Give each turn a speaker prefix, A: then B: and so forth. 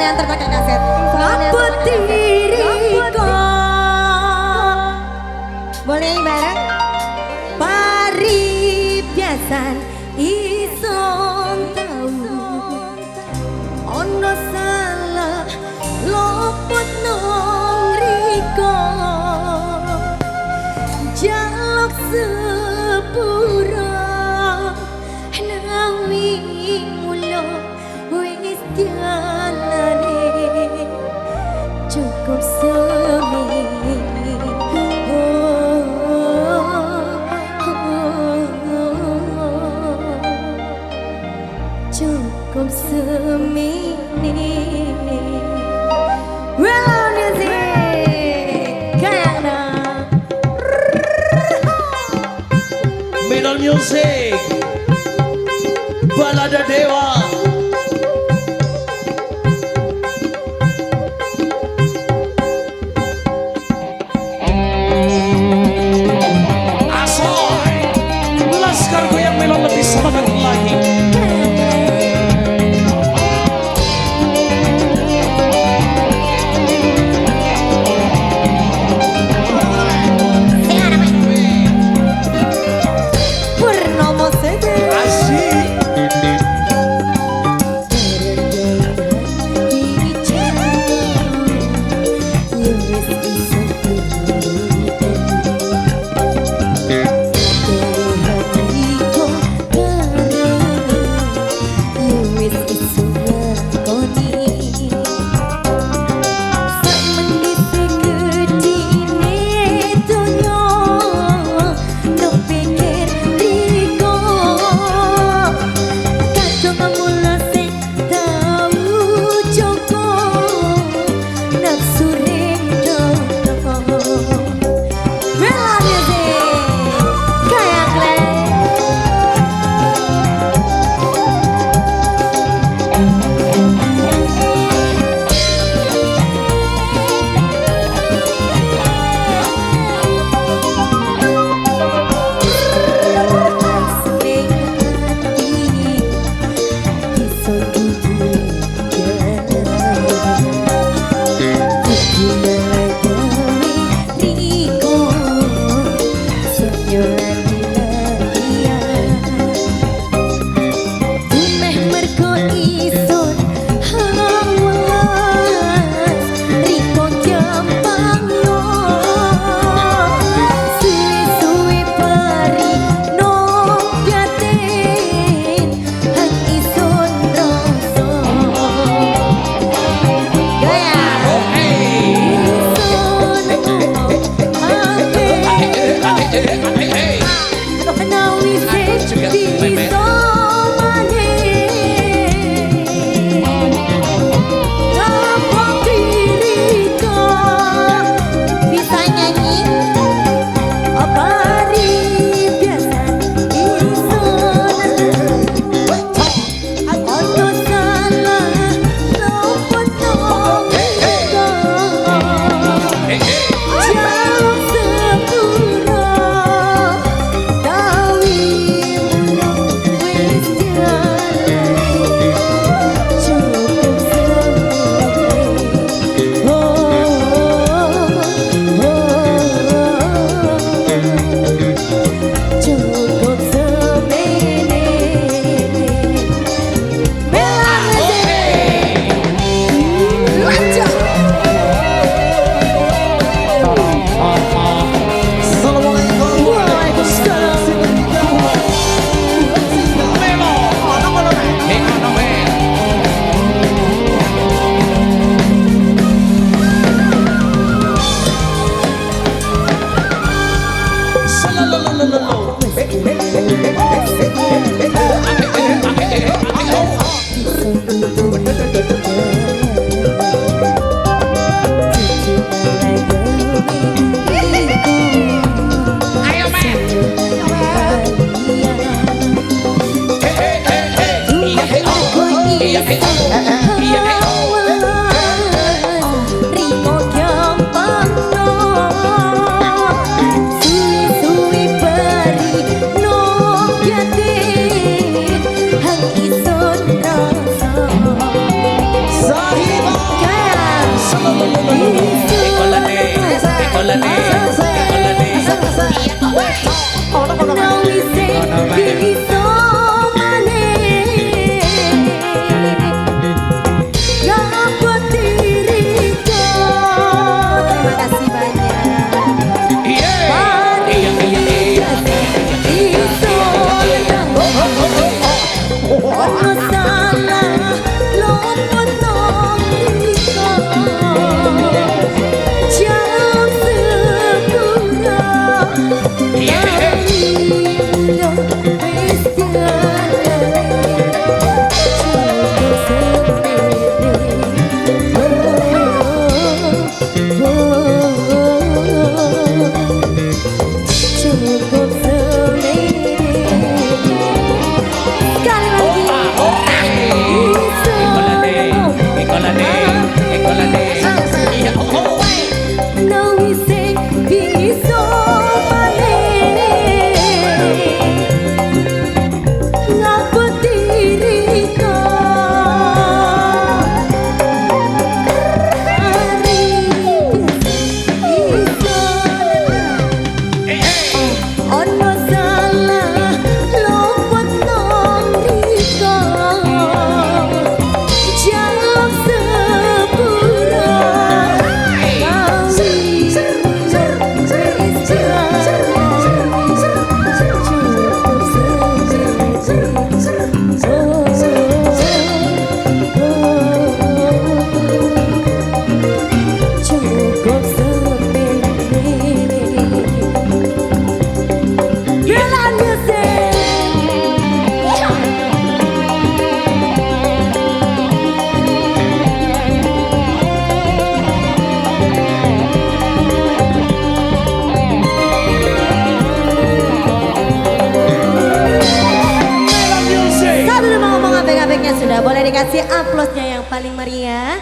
A: yang terpakai kaset. Apa tinggi
B: comme ce mini Willow Music. Canada
C: Middle Music Balada Dewa
B: 可以 No.
A: sudah boleh dikasih aplausnya yang paling meriah.